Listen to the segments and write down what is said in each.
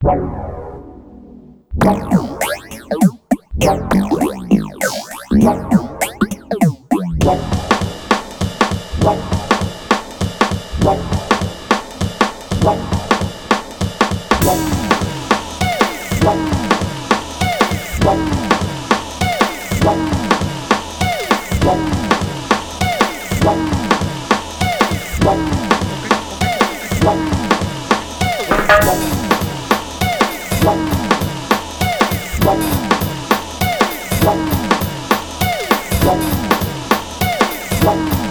What? What?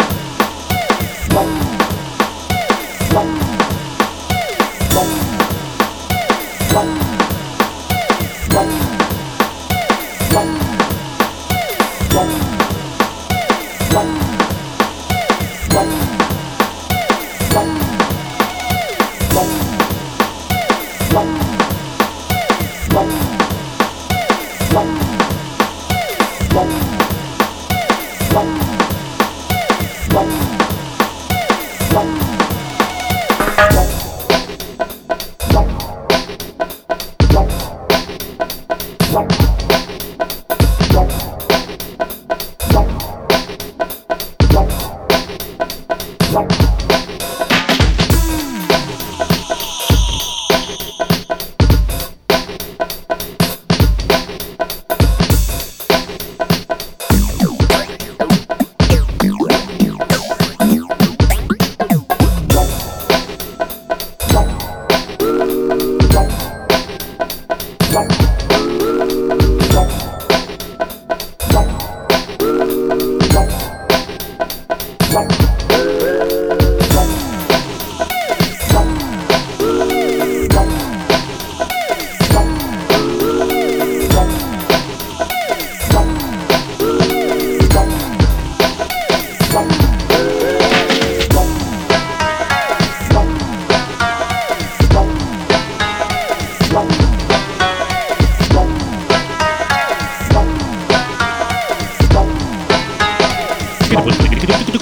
Man,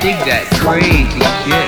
dig that crazy shit.